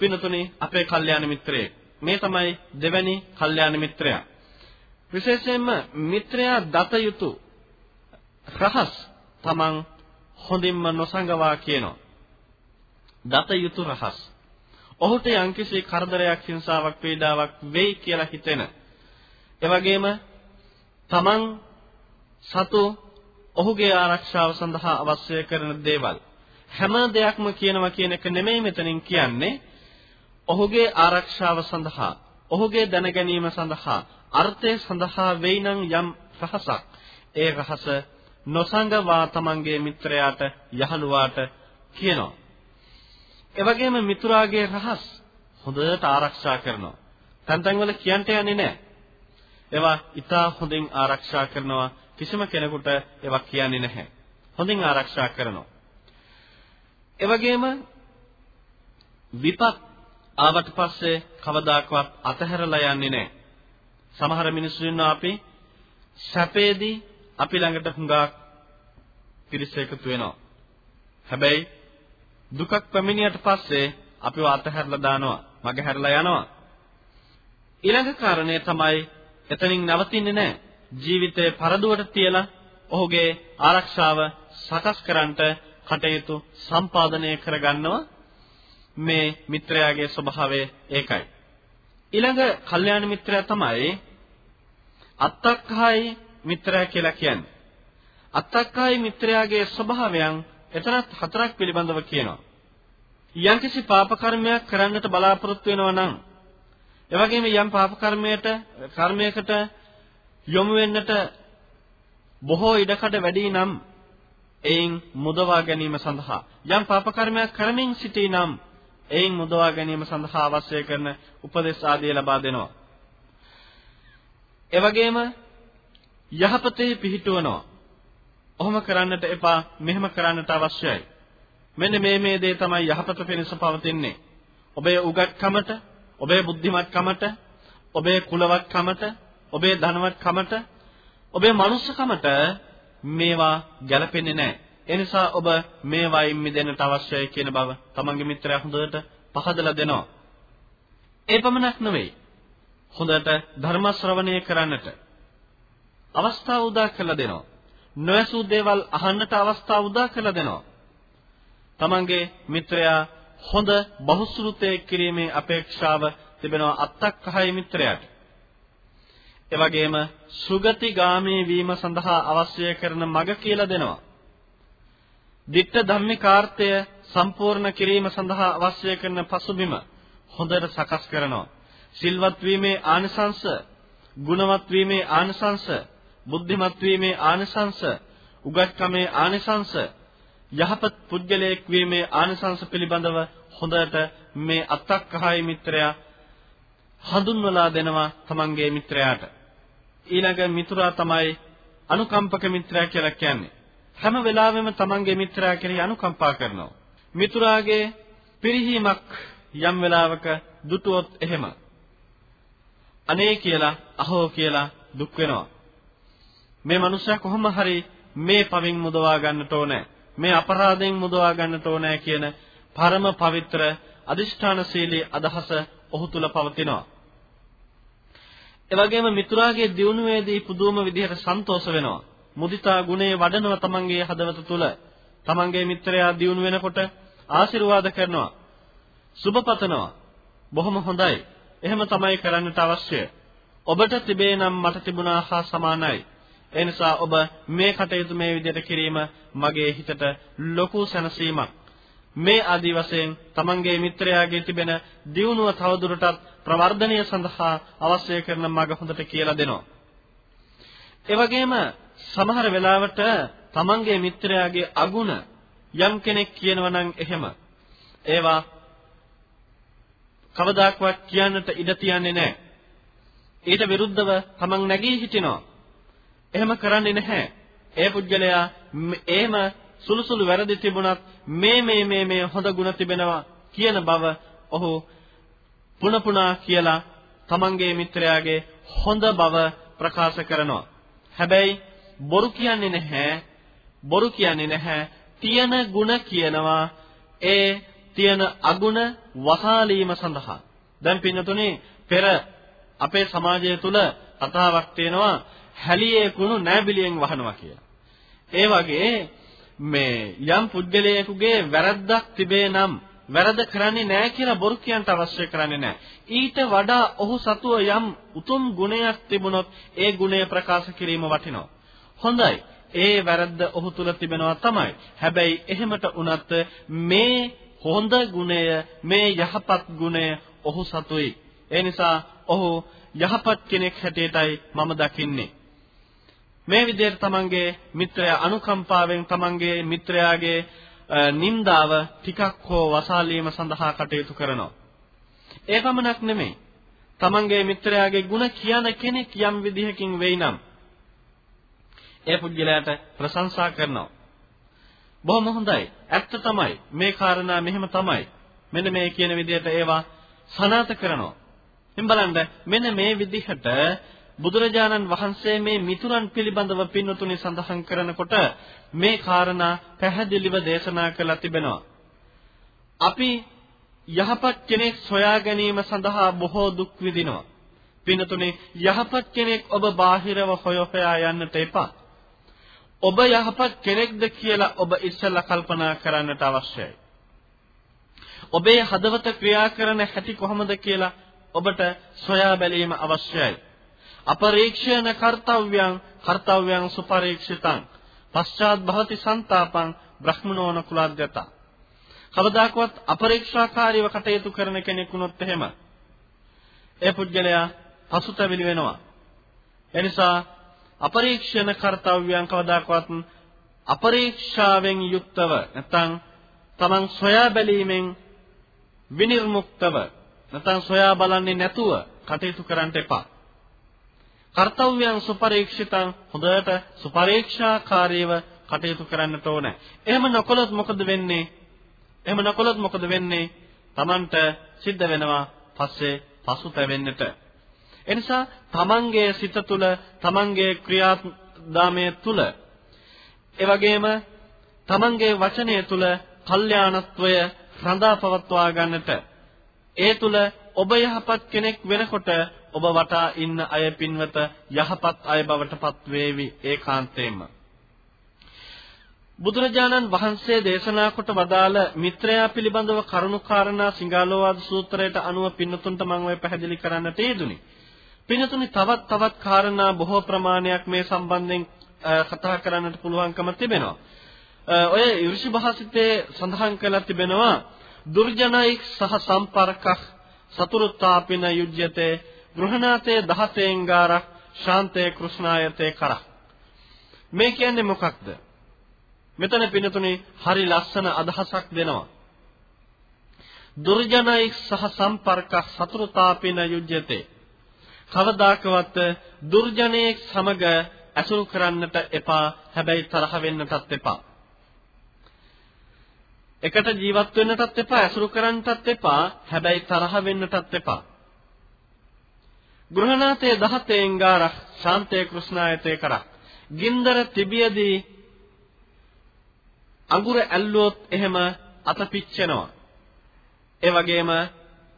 පිනතුනේ අපේ කල්යාණ මිත්‍රයෙක්. මේ තමයි දෙවැනි කල්යාණ මිත්‍රයා. විශේෂයෙන්ම මිත්‍රයා දත යුතු රහස් තමන් හොඳින්ම නොසඟවා කියනවා. දත යුතු රහස්. ඔහුට යම්කිසි කරදරයක් හිංසාවක් පීඩාවක් වෙයි කියලා හිතෙන. ඒ වගේම තමන් සතු ඔහුගේ ආරක්ෂාව සඳහා අවශ්‍ය කරන දේවල්. හැම දෙයක්ම කියනවා කියන එක නෙමෙයි මෙතනින් කියන්නේ. ඔහුගේ ආරක්ෂාව සඳහා ඔහුගේ දැනගැනීම සඳහා අර්ථය සඳහා වෙයිනම් යම් රහසක්. ඒ රහස නොසංගවා තමන්ගේ මිත්‍රයාට යහළුවාට කියනවා. ඒ වගේම මිතුරාගේ රහස් හොඳට ආරක්ෂා කරනවා. තැන් තැන් වල කියන්න යන්නේ නැහැ. ඒවා ඊටා හොඳින් ආරක්ෂා කරනවා. කිසිම කෙනෙකුට ඒවා කියන්නේ නැහැ. හොඳින් ආරක්ෂා කරනවා. ඒ වගේම විපත් ආවට පස්සේ කවදාකවත් අතහැරලා යන්නේ නැහැ. සමහර මිනිස්සු ඉන්නවා අපි සැපේදී අපි ළඟට හුඟක් පිරිස එකතු වෙනවා. හැබැයි දුකක් පැමිණියට පස්සේ අපිව අතහැරලා දානවා, මගහැරලා යනවා. ඊළඟ කාරණය තමයි එතනින් නවතින්නේ නැහැ. ජීවිතේ පරදුවට තියලා ඔහුගේ ආරක්ෂාව සකස් කරන්නට කටයුතු සම්පාදනය කරගන්නවා මේ මිත්‍රයාගේ ස්වභාවය ඒකයි. ඊළඟ කල්යාණ මිත්‍රයා තමයි අත්තක්ඛායි මිත්‍රයා කියලා කියන්නේ. අත්තක්ඛායි මිත්‍රයාගේ ස්වභාවයන් එතරම් හතරක් පිළිබඳව කියනවා. යම්කිසි පාප කර්මයක් කරන්නට බලාපොරොත්තු වෙනවා නම් එවැගේම යම් පාප කර්මයට කර්මයකට යොමු වෙන්නට බොහෝ ඉඩකඩ වැඩි නම් එයින් මුදවා ගැනීම සඳහා යම් පාප කර්මයක් කරමින් සිටී නම් එයින් මුදවා ගැනීම සඳහා අවශ්‍ය කරන උපදෙස් ආදිය ලබා දෙනවා. ඒ වගේම යහපතේ පිහිටුවනවා. ඔහොම කරන්නට එපා, මෙහෙම කරන්නට අවශ්‍යයි. මෙන්න මේ මේ දේ තමයි යහපත පිණිස පවතින්නේ. ඔබේ උගත්කමට, ඔබේ බුද්ධිමත්කමට, ඔබේ කුලවත්කමට, ඔබේ ධනවත්කමට, ඔබේ මනුස්සකමට මේවා ගැලපෙන්නේ නැහැ. ඒ නිසා ඔබ මේ වයින් මිදෙන්නට අවශ්‍යයි කියන බව තමන්ගේ මිත්‍රයා හොඳට පහදලා දෙනවා. ඒ පමණක් නෙවෙයි. හොඳට ධර්ම ශ්‍රවණය කරන්නට අවස්ථාව උදා කරලා දෙනවා. නොයසූ දේවල් අහන්නට අවස්ථාව උදා කරලා දෙනවා. තමන්ගේ මිත්‍රයා හොඳ බහුශෘතය කිරීමේ අපේක්ෂාව තිබෙනවා අත්තක්කහයි මිත්‍රයාට. එවැගේම සුගතිගාමී වීම සඳහා අවශ්‍ය කරන මඟ කියලා දෙනවා. ditta ධම්මිකාර්ථය සම්පූර්ණ කිරීම සඳහා අවශ්‍ය කරන පසුබිම හොඳට සකස් කරනවා. සිල්වත් වීමේ ආනිසංශ, ගුණවත් වීමේ ආනිසංශ, බුද්ධිමත් වීමේ ආනිසංශ, උගත්කමේ ආනිසංශ, යහපත් පුද්ගලයෙක් වීමේ ආනිසංශ පිළිබඳව හොඳට මේ අත්තක්කහයි මිත්‍රයා හඳුන්වලා දෙනවා තමන්ගේ මිත්‍රයාට. ඊළඟ මිතුරා තමයි අනුකම්පක මිත්‍රයා කියලා කියන්නේ. හැම වෙලාවෙම තමන්ගේ මිත්‍රයා කෙරෙහි අනුකම්පා කරනවා. මිතුරාගේ පිරිහීමක් යම් වෙලාවක දුටුවොත් එහෙම අනේ කියලා අහෝ කියලා දුක් වෙනවා. මේ මනුස්සයා කොහොම හරි මේ පවින් මුදවා ගන්නට ඕනේ. මේ අපරාධයෙන් මුදවා ගන්නට ඕනේ කියන පරම පවිත්‍ර අදිෂ්ඨානශීලී අදහස ඔහු තුල පවතිනවා. එවැගේම මිතුරාගේ දියුණුවේදී පුදුම විදිහට සන්තෝෂ වෙනවා. මුදිතා ගුණය වඩනව තමන්ගේ හදවත තුල. තමන්ගේ මිත්‍රයා දියුණු වෙනකොට ආශිර්වාද කරනවා. සුබපතනවා. බොහොම හොඳයි. එහෙම තමයි කරන්නට අවශ්‍ය. ඔබට තිබේ නම් මට තිබුණා හා සමානයි. ඒ නිසා ඔබ මේ කටයුතු මේ විදිහට කිරීම මගේ හිතට ලොකු සැනසීමක්. මේ ආදි වශයෙන් තමන්ගේ මිත්‍රයාගේ තිබෙන දියුණුව තවදුරටත් ප්‍රවර්ධනය සඳහා අවශ්‍ය කරන මඟ හොඳට කියලා දෙනවා. ඒ වගේම සමහර වෙලාවට තමන්ගේ මිත්‍රයාගේ අගුණ යම් කෙනෙක් කියනවා නම් එහෙම ඒවා කවදාක්වත් කියන්නට ඉඩ තියන්නේ නැහැ. ඊට විරුද්ධව තමන් නැගී හිටිනවා. එහෙම කරන්නේ නැහැ. ඒ පුද්ගලයා එහෙම සුළු සුළු වැරදි තිබුණත් මේ මේ මේ මේ හොඳ ගුණ තිබෙනවා කියන බව ඔහු පුන පුනා කියලා තමන්ගේ මිත්‍රයාගේ හොඳ බව ප්‍රකාශ කරනවා. හැබැයි බොරු කියන්නේ නැහැ. බොරු කියන්නේ නැහැ. තියෙන ಗುಣ කියනවා. ඒ තියෙන අගුණ වහාලීම සඳහා. දැන් පින්නතුනේ පෙර අපේ සමාජය තුල කතාවක් තියෙනවා හැලියේ කුණු නෑබිලියෙන් වහනවා කියලා. ඒ වගේ මේ යම් පුද්ගලයෙකුගේ වැරද්දක් තිබේ නම් වැරද කරන්නේ නැහැ කියලා බොරු කියන්න අවශ්‍ය කරන්නේ නැහැ. ඊට වඩා ඔහු සතුව යම් උතුම් ගුණයක් තිබුණොත් ඒ ගුණය ප්‍රකාශ කිරීම වටිනවා. හොඳයි. ඒ වැරද්ද ඔහු තුල තිබෙනවා තමයි. හැබැයි එහෙමට උනත් මේ හොඳ ගුණය මේ යහපත් ගුණය ඔහු සතුයි. ඒ නිසා ඔහු යහපත් කෙනෙක් හැටියටයි මම දකින්නේ. මේ විදිහට තමන්ගේ මිත්‍රයා අනුකම්පාවෙන් තමන්ගේ මිත්‍රයාගේ නින්දාව ටිකක් හෝ වසාලීම සඳහා කටයුතු කරනවා. ඒ පමණක් නෙමෙයි. තමන්ගේ මිත්‍රයාගේ ಗುಣ කියන කෙනෙක් යම් විදිහකින් වෙයි නම් ඒ පුද්ගලයාට ප්‍රශංසා කරනවා. බොහොම හොඳයි. ඇත්ත තමයි. මේ කාරණා මෙහෙම තමයි. මෙන්න මේ කියන විදිහට ඒවා සනාත කරනවා. එම් බලන්න මෙන්න මේ විදිහට බුදුරජාණන් වහන්සේ මේ මිතුරන් පිළිබඳව පින්නතුනි සඳහන් කරනකොට මේ කාරණා පැහැදිලිව දේශනා කළා තිබෙනවා. අපි යහපත් කෙනෙක් සොයා ගැනීම සඳහා බොහෝ දුක් විඳිනවා. පින්නතුනි යහපත් කෙනෙක් ඔබ බාහිරව හොය හොයා යන්නට එපා. ඔබ යහපත් කෙනෙක්ද කියලා ඔබ ඉස්සෙල්ලා කල්පනා කරන්නට අවශ්‍යයි. ඔබේ හදවත ක්‍රියා කරන හැටි කොහොමද කියලා ඔබට සොයා බැලීම අවශ්‍යයි. අපරීක්ෂණ කර්තව්‍යං කර්තව්‍යං සුපරීක්ෂිතං. පශ්චාත් භවති සන්තාපං බ්‍රහ්මනෝන කුලද්දත කවදාකවත් අපරීක්ෂාකාරීව කටයුතු කරන කෙනෙක් වුණොත් එහෙම ඒ පුද්ගලයා පසුතැවිලි වෙනවා. එනිසා අපරීක්ෂණ කර්තව්‍යයන් කවදාකවත් අපරීක්ෂාවෙන් යුක්තව නැත්නම් තමන් සොයා බැලීමෙන් විනිර්මුක්තව නැත්නම් සොයා බලන්නේ නැතුව කටයුතු කරන්න එපා. කර්තව්‍යයන් සුපරීක්ෂිතං හොඳට සුපරීක්ෂාකාරීව කටයුතු කරන්නට ඕනේ. එහෙම නොකළොත් මොකද වෙන්නේ? එහෙම නොකළොත් මොකද වෙන්නේ? Tamanට සිද්ධ වෙනවා පස්සේ පසුතැවෙන්නට. එනිසා තමන්ගේ සිත තුළ තමන්ගේ ක්‍රියාදාමය තුළ ඒ වගේම තමන්ගේ වචනය තුළ කල්යාණත්වය රඳා පවත්වා ගන්නට ඒ තුළ ඔබ යහපත් කෙනෙක් වෙනකොට ඔබ වටා ඉන්න අය පින්වත යහපත් අය බවට පත් වේවි ඒකාන්තයෙන්ම බුදුරජාණන් වහන්සේ දේශනා කොට වදාළ මිත්‍රයා පිළිබඳව කරුණාකාරණා සිංහලෝවාද සූත්‍රයට අනුව පින්නතුන්ට මම ඔය පැහැදිලි කරන්නට යෙදුනේ. පින්නතුනි තවත් තවත් කාරණා බොහෝ ප්‍රමාණයක් මේ සම්බන්ධයෙන් කතා කරන්නට පුළුවන්කම තිබෙනවා. ඔය ඍෂි භාසිතේ සඳහන් කරලා තිබෙනවා දුර්ජනයික් සහ සම්පර්කක් සතුරුත්තාපින යුජ්‍යතේ ගෘහනාතේ දහතේංගාරක් ශාන්තේ කෘෂ්ණායතේ කරක් මේ කියන්නේ මොකක්ද? මෙතන පින්නතුනේ හරි ලස්සන අදහසක් දෙනවා. දුර්ජනයික් සහ සම්පර්කක් සතුරුතාපින යුජ්‍යතේ. කවදාකවත් දුර්ජනයෙක් සමග ඇසුරු කරන්නට එපා හැබැයි තරහ වෙන්නටත් එපා. එකට ජීවත් වෙන්නටත් එපා ඇසුරු කරන්නටත් එපා හැබැයි තරහ වෙන්නටත් එපා. ගෘහනාතේ දහතෙන් ගාරක් ශාන්තේ කෘෂ්ණායතේ කරක්. ගින්දර තිබියදී අඟුර ඇල්ලුවොත් එහෙම අත පිච්චෙනවා. ඒ වගේම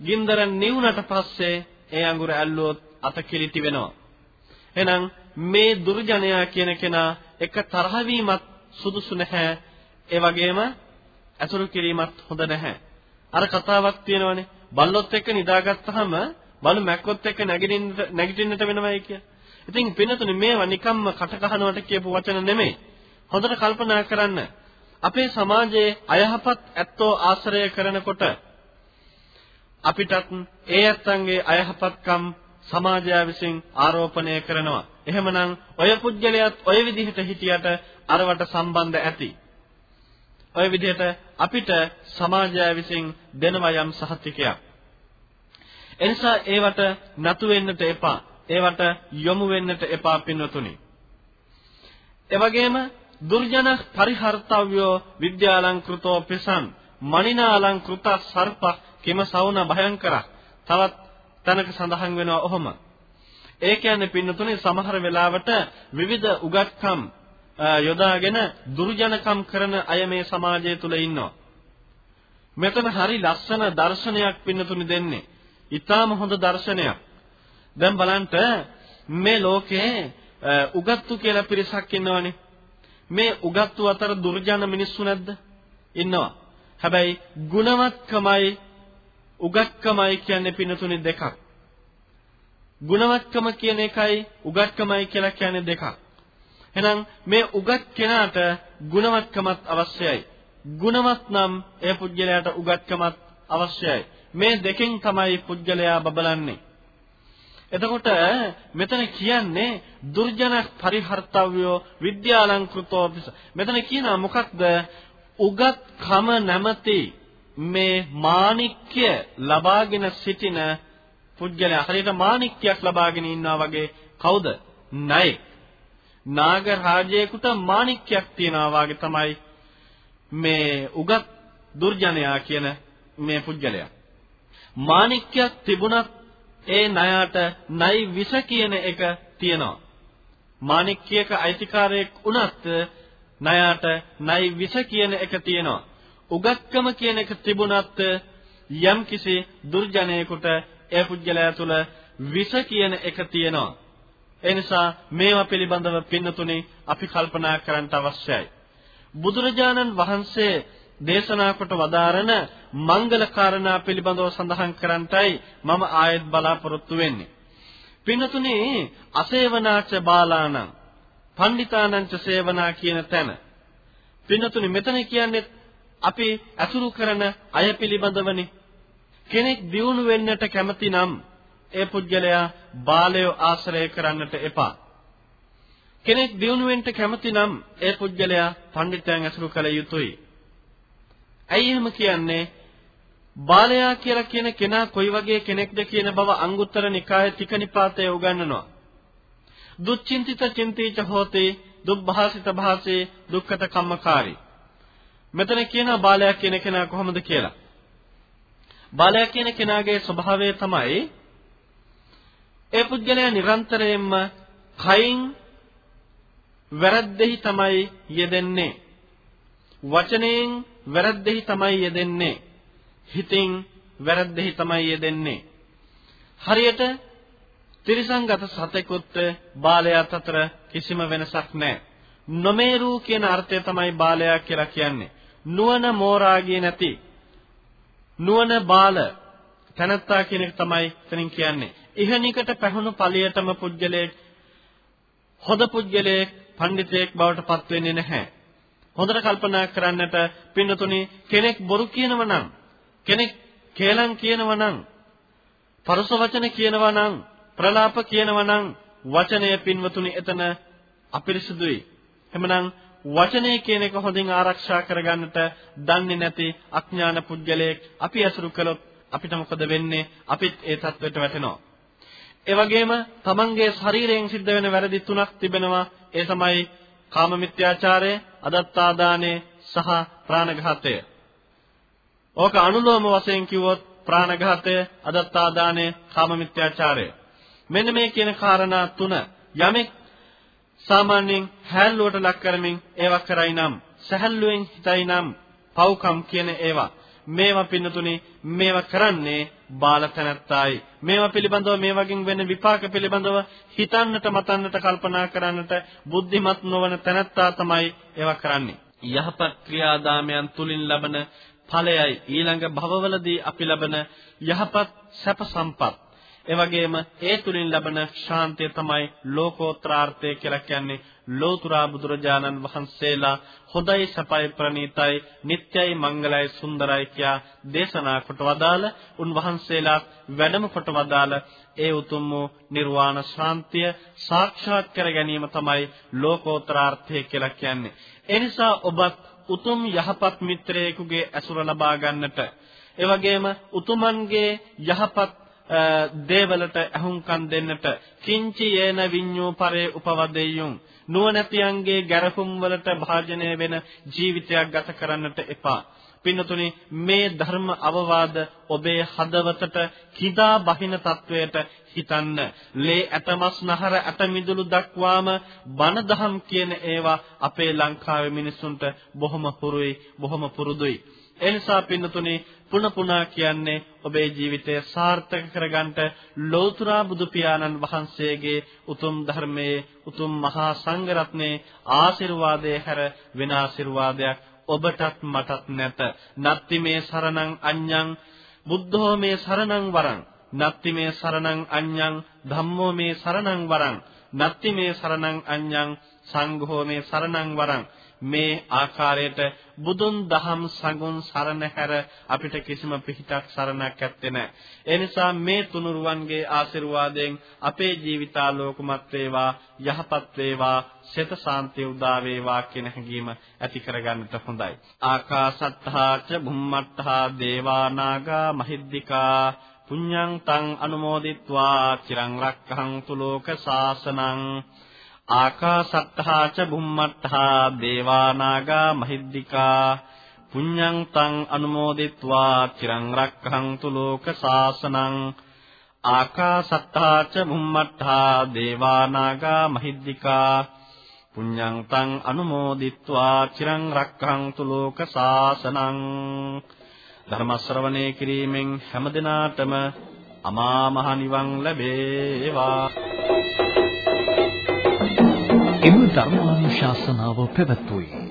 ගින්දර නිවුනට පස්සේ ඒ අඟුර ඇල්ලුවොත් අත කිලිටි වෙනවා. එහෙනම් මේ දුර්ජනයා කියන කෙනා එක තරහ වීමත් සුදුසු නැහැ. ඒ වගේම ඇසුරු කිරීමත් හොඳ නැහැ. අර කතාවක් තියෙනවනේ. බල්ලොත් එක්ක නිදාගත්තාම බලු මැක්කොත් එක්ක නැගිටින්නට නැගිටින්නට වෙනවයි කිය. ඉතින් පින්නතුනේ මේවා නිකම්ම කට කහනවට කියපු වචන නෙමෙයි. හොඳට කල්පනා කරන්න. අපේ සමාජයේ අයහපත් ඇත්තෝ ආශ්‍රය කරනකොට අපිටත් ඒ ඇත්තන්ගේ අයහපත්කම් සමාජය විසින් ආරෝපණය කරනවා. එහෙමනම් ඔය පුජ්‍යලයක් ඔය විදිහට හිටියට අරවට සම්බන්ධ ඇති. ඔය විදිහට අපිට සමාජය විසින් දෙනවා යම් සහතිකයක්. එනිසා ඒවට නතු වෙන්නට එපා. ඒවට යොමු වෙන්නට එපා පින්වතුනි. එවැගේම දුර්ජන පරිහර්තව්‍යෝ විද්‍යාලංකෘතෝ පිසං මනිනාලංකෘත සර්ප කිම සවුන භයංකර තවත් තැනක සඳහන් වෙනවා ඔහොම ඒ කියන්නේ පින්නතුනේ සමහර වෙලාවට විවිධ උගත්කම් යොදාගෙන දුර්ජනකම් කරන අය මේ සමාජය තුල ඉන්නවා. මෙතන හරි ලස්සන දර්ශනයක් පින්නතුනි දෙන්නේ. ඊටාම හොඳ දර්ශනයක්. දැන් බලන්න මේ ලෝකේ උගත්තු කියලා පිරිසක් ඉන්නවනේ. මේ උගත්තු අතර දුර්ජන මිනිස්සු නැද්ද? ඉන්නවා. හැබැයි ගුණවත්කමයි උගත්කමයි කියන්නේ පින්නතුනි දෙකක්. ගුණවත්කම කියන එකයි උගත්කමයි කියලා කියන්නේ දෙකක්. එහෙනම් මේ උගත් කෙනාට ගුණවත්කමත් අවශ්‍යයි. ගුණවත් නම් ඒ පුජ්‍යලයාට උගත්කමත් අවශ්‍යයි. මේ දෙකෙන් තමයි පුජ්‍යලයා බබලන්නේ. එතකොට මෙතන කියන්නේ දුර්ජන පරිහර්තව්‍යෝ විද්‍යාලංකෘතෝ මෙතන කියනවා මොකක්ද? උගත්කම නැමැති මේ මාණික්‍ය ලබාගෙන සිටින පුජ්‍යලයා. හරියට මාණික්‍යයක් ලබාගෙන ඉන්නා වගේ කවුද? ණයෙක්. නාග රාජයෙකුට මාණික්‍යයක් තියනවා වගේ තමයි මේ උගත් දුර්ජනයා කියන මේ පුජ්‍යලයා. මාණික්‍යයක් තිබුණත් ඒ ණයට ණයි විස කියන එක තියෙනවා. මාණික්‍යයක අයිතිකාරයෙක් වුණත් ණයට ණයි විස කියන එක තියෙනවා. උගත්කම කියන එක තිබුණත් යම් කිසි දුර්ජනයෙකුට ඒ පුජ්‍යලයා තුළ විස කියන එක තියෙනවා. ඒ නිසා මේවා පිළිබඳව පින්නතුනේ අපි කල්පනා කරන්න අවශ්‍යයි. බුදුරජාණන් වහන්සේ දේශනා කොට වදාරන මංගල කාරණා පිළිබඳව සඳහන් කරන්ටයි මම ආයෙත් බලාපොරොත්තු වෙන්නේ. පින්නතුනේ අසේවනාච බාලාණං පණ්ඩිතානංච සේවනා කියන තැන. පින්නතුනේ මෙතන කියන්නේ අපි අසුරු කරන අය පිළිබඳවනේ. කෙනෙක් දියුණු වෙන්නට කැමති නම් ඒ පුජ්‍යලයා බාලය ආශ්‍රය කරන්නට එපා. කෙනෙක් දියුණු වෙන්න කැමති නම් ඒ පුජ්‍යලයා පඬිත්යන් ඇසුරු කළ යුතුයි. ඇයි එහෙම කියන්නේ? බාලයා කියලා කියන කෙනා කොයි වගේ කෙනෙක්ද කියන බව අංගුත්තර නිකායේ තික නිපාතයේ උගන්වනවා. දුච්චින්තිත චින්තීච හෝතේ දුබ්භාසිත භාසේ දුක්ඛත කම්මකාරී. මෙතන කියනවා බාලයා කියන කෙනා කොහොමද කියලා. බාලයා කියන කෙනාගේ ස්වභාවය තමයි ඒ පුද්ගලයා නිරන්තරයෙන්ම කයින් වැරද්දෙහි තමයි යෙදෙන්නේ. වචනයෙන් වැරද්දෙහි තමයි යෙදෙන්නේ. හිතින් වැරද්දෙහි තමයි යෙදෙන්නේ. හරියට ත්‍රිසංගත සතෙකුත් බාලයාත් අතර කිසිම වෙනසක් නැහැ. නොමේරු කියන අර්ථය තමයි බාලයා කියලා කියන්නේ. නුවණ මෝරාගේ නැති නුවණ බාල තනත්තා කියන එක තමයි එතනින් කියන්නේ. ඉහනිකට පැහුණු ඵලයටම පුජ්‍යලයේ හොද පුජ්‍යලයේ පඬිතෙක් බවට පත් වෙන්නේ නැහැ. හොඳට කල්පනා කරන්නට පින්නතුනි කෙනෙක් බොරු කියනව නම් කෙනෙක් කේලම් කියනව නම් පරස වචන කියනව නම් ප්‍රලාප කියනව නම් වචනය පින්වතුනි එතන අපිරිසුදුයි. එහෙමනම් වචනය කියන එක හොඳින් ආරක්ෂා කරගන්නට දන්නේ නැති අඥාන පුද්ගලයෙක් අපි ඇසුරු කළොත් අපිට මොකද වෙන්නේ? අපිත් ඒ තත්වයට වැටෙනවා. ඒ වගේම තමන්ගේ ශරීරයෙන් සිද්ධ වෙන වැරදි තුනක් තිබෙනවා. ඒ තමයි කාම මිත්‍යාචාරය, අදත්තාදානය සහ ප්‍රාණඝාතය. ඕක අනුලෝම වශයෙන් කිව්වොත් ප්‍රාණඝාතය, අදත්තාදානය, කාම මිත්‍යාචාරය. මෙන්න මේ කියන කාරණා තුන යමෙක් සාමාන්‍යයෙන් හැල්ලුවට ලක් කරමින් ඒවා කරයි නම් සැහැල්ලුවෙන් හිතයි නම් පව්කම් කියන ඒවා මේවා පින්නතුනේ මේවා කරන්නේ බාලතනත්තයි. මේවා පිළිබඳව මේ වගේ වෙන විපාක පිළිබඳව හිතන්නට මතන්නට කල්පනා කරන්නට බුද්ධිමත් නොවන තැනත්තා තමයි ඒවා කරන්නේ. යහපත් ක්‍රියාදාමයන් තුලින් ලබන ඵලයයි. ඊළඟ භවවලදී අපි ලබන යහපත් සැප සම්පත්. එවැගේම ඒ තුලින් ලබන ශාන්තිය තමයි ලෝකෝත්‍රාර්ථය කියලා කියන්නේ ලෝතුරා බුදුරජාණන් වහන්සේලා හොඳයි සපයි ප්‍රණීතයි නිට්ටයයි මංගලයි සුන්දරයි කියා දේශනා කොට වදාළ උන්වහන්සේලා වැඩම කොට වදාළ ඒ උතුම් වූ නිර්වාණ ශාන්තිය සාක්ෂාත් කර ගැනීම තමයි ලෝකෝත්තරාර්ථය කියලා කියන්නේ. ඒ නිසා ඔබත් උතුම් යහපත් මිත්‍රයෙකුගේ ඇසුර ලබා ගන්නට එවැගේම උතුමන්ගේ යහපත් දේවලට අහුම්කම් දෙන්නට කිංචි යේන විඤ්ඤෝ පරේ උපවදෙය්‍යුම් නුවණැතියන්ගේ ගැරහුම් වලට භාජනය වෙන ජීවිතයක් ගත කරන්නට එපා පින්නතුනි මේ ධර්ම අවවාද ඔබේ හදවතට කිදා බහින තත්වයට හිතන්න. ලේ ඇතමස් නහර ඇතමිදුළු දක්වාම බණ දහම් කියන ඒවා අපේ ලංකාවේ මිනිස්සුන්ට බොහොම හුරුයි, බොහොම පුරුදුයි. එනිසා පින්නතුනි පුන පුනා කියන්නේ ඔබේ ජීවිතය සාර්ථක කරගන්නට ලෞතර බුදු පියාණන් වහන්සේගේ උතුම් ධර්මයේ උතුම් මහා සංඝරත්නයේ ආශිර්වාදයේ හැර වෙන ආශිර්වාදයක් ඔබටත් මටත් නැත. නත්ති මේ සරණං අඤ්ඤං බුද්ධෝ මේ සරණං වරං. නත්ති මේ සරණං අඤ්ඤං ධම්මෝ මේ සරණං වරං. නත්ති මේ සරණං අඤ්ඤං සංඝෝ මේ සරණං වරං. මේ ආකාරයට බුදුන් දහම් සඟුන් සරණ හැර අපිට කිසිම පිහිටක් සරණක් ඇත්තේ නැහැ. ඒ නිසා මේ තුනුරුවන්ගේ ආශිර්වාදයෙන් අපේ ජීවිතාලෝකමත් වේවා, යහපත් වේවා, සෙත සාන්තිය උදා වේවා කියන හැඟීම ඇති කරගන්නට හොඳයි. ආකාසත්තා ච බුම්මත්තා දේවා නාග මහිද්దికා පුඤ්ඤං තං අනුමෝදිත්වා චිරං රක්ඛන්තු ලෝක සාසනං ආකාසත්තා ච බුම්මත්තා දේවානාගා මහිද්దికා පුඤ්ඤං තං අනුමෝදිත්වා චිරං රක්ඛන්තු ලෝක සාසනං ආකාසත්තා ච බුම්මත්තා දේවානාගා මහිද්దికා පුඤ්ඤං තං අනුමෝදිත්වා චිරං රක්ඛන්තු ලෝක සාසනං ධර්ම ශ්‍රවණේ කිරීමෙන් හැම දිනාටම අමා මහ නිවන් ලැබේවා. එම ධර්මානුශාසනාව පැවැත්වුවේ.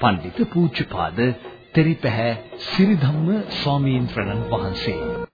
පඬිතු පූජ්‍යපාද තෙරිපැහැ සිරිධම්ම ස්වාමීන් වහන්සේ.